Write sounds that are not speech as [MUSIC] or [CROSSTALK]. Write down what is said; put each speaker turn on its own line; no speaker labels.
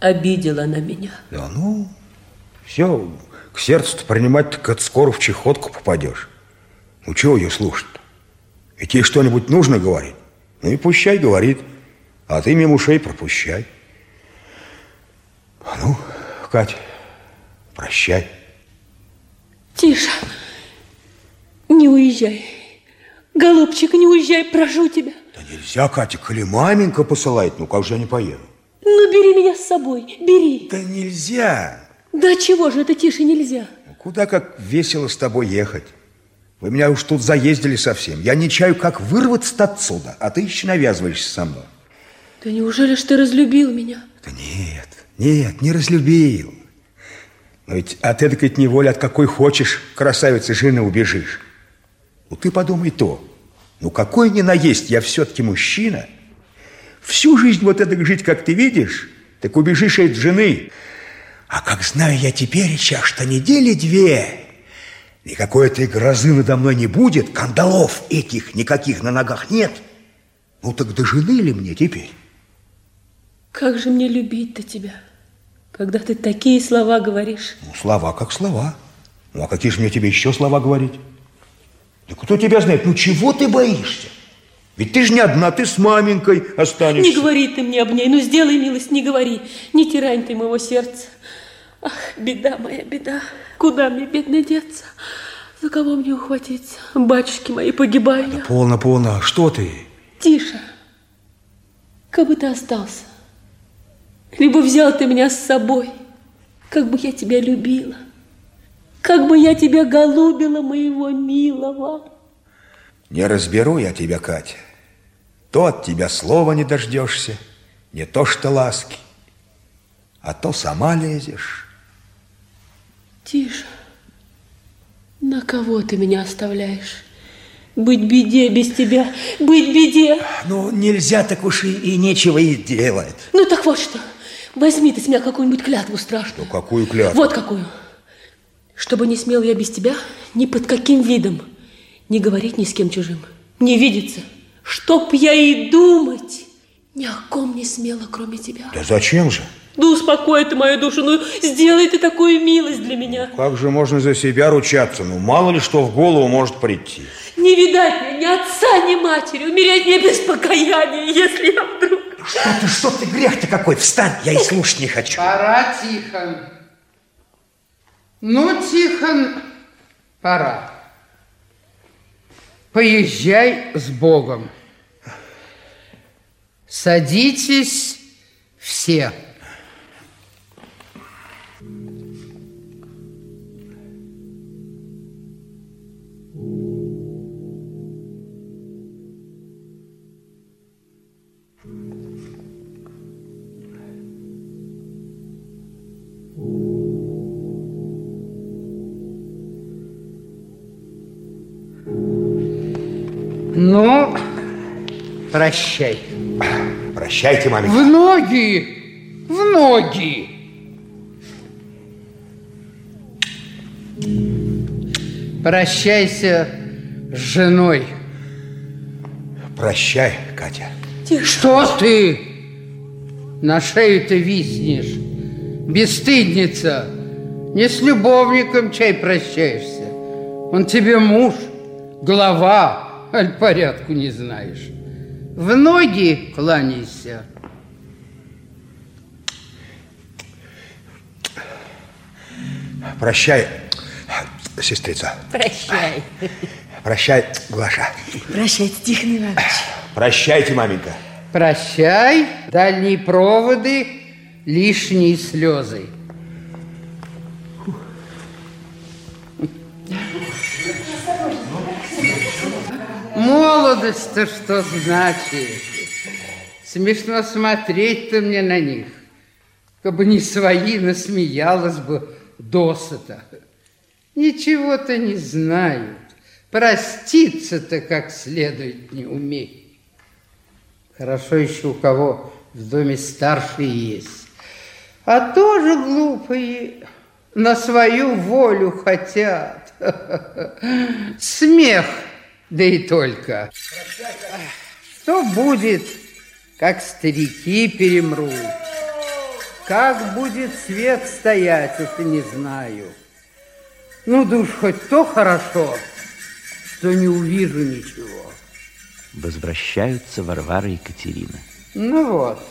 Обидела на меня.
Да ну, все, к сердцу принимать, так от скоро в чехотку попадешь. Ну, чего ее слушать? Ведь ей что-нибудь нужно говорить? Ну и пущай говорит, а ты мимо ушей пропущай. Ну, Кать, прощай.
Тише, не уезжай. Голубчик, не уезжай, прошу тебя.
Да нельзя, Катя, коли маменька посылает, ну как же я не поеду?
Ну, бери меня с собой, бери.
Да нельзя.
Да чего же это тише нельзя?
Ну, куда как весело с тобой ехать. Вы меня уж тут заездили совсем. Я не чаю, как вырваться отсюда, а ты еще навязываешься со мной.
Да неужели ж ты разлюбил меня?
Да нет, нет, не разлюбил. Но ведь от этой неволи, от какой хочешь, красавицы жены убежишь. Ну ты подумай то. Ну какой ни наесть, я все-таки мужчина. Всю жизнь вот это жить, как ты видишь, так убежишь от жены. А как знаю я теперь, что недели две, никакой этой грозы надо мной не будет, кандалов этих никаких на ногах нет. Ну так до жены ли мне теперь?
Как же мне любить-то тебя, когда ты такие слова говоришь?
Ну, слова как слова. Ну, а какие же мне тебе еще слова говорить? Да кто тебя знает? Ну, чего ты боишься? Ведь ты же не одна, ты с маменькой останешься.
Не говори ты мне об ней, ну сделай милость, не говори. Не тирань ты моего сердца. Ах, беда моя, беда. Куда мне, бедно, деться? За кого мне ухватиться? Батюшки мои, погибаю
да Полно, полно. Что ты?
Тише. Как бы ты остался. Либо взял ты меня с собой. Как бы я тебя любила. Как бы я тебя голубила, моего милого.
Не разберу я тебя, Катя. То от тебя слова не дождешься, не то что ласки, а то сама лезешь.
Тише. На кого ты меня оставляешь? Быть беде без тебя, быть беде.
Ну, нельзя так уж и, и нечего и делать.
Ну, так вот что. Возьми ты с меня какую-нибудь клятву страшную.
Ну, какую клятву?
Вот какую. Чтобы не смел я без тебя ни под каким видом не говорить ни с кем чужим, не видеться, чтоб я и думать ни о ком не смела, кроме тебя.
Да зачем же?
Да успокой ты мою душу, ну сделай ты такую милость для меня.
Как же можно за себя ручаться? Ну мало ли что в голову может прийти.
Не видать мне ни отца, ни матери, умереть мне без покаяния, если я вдруг...
Что ты, что ты, грех-то какой, встань, я и слушать не хочу.
Пора, Тихон. Ну, Тихон, пора. Поезжай с Богом. Садитесь все. Ну, прощай.
Прощайте, маменька.
В ноги, в ноги. Прощайся с женой.
Прощай, Катя.
Тише.
Что ты на шею-то виснешь? Бесстыдница. Не с любовником чай прощаешься. Он тебе муж, глава, аль порядку не знаешь. В ноги кланяйся.
Прощай, сестрица.
Прощай.
Прощай, Глаша.
Прощайте, Тихон Иванович.
Прощайте, маменька.
Прощай, дальние проводы, лишние слезы. Молодость-то что значит? Смешно смотреть-то мне на них. Как бы не свои, насмеялась бы досыта. Ничего-то не знают. Проститься-то как следует не умеют. Хорошо еще у кого в доме старшие есть. А тоже глупые на свою волю хотят. [LAUGHS] Смех, да и только. Что будет, как старики перемрут? Как будет свет стоять, это не знаю. Ну, да уж хоть то хорошо, что не увижу ничего.
Возвращаются Варвара и Екатерина.
Ну вот,